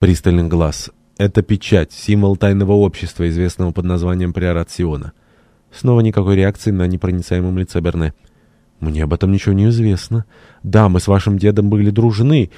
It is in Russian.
Пристальный глаз. Это печать, символ тайного общества, известного под названием Приорат Сиона. Снова никакой реакции на непроницаемом лице Берне. «Мне об этом ничего не известно. Да, мы с вашим дедом были дружны,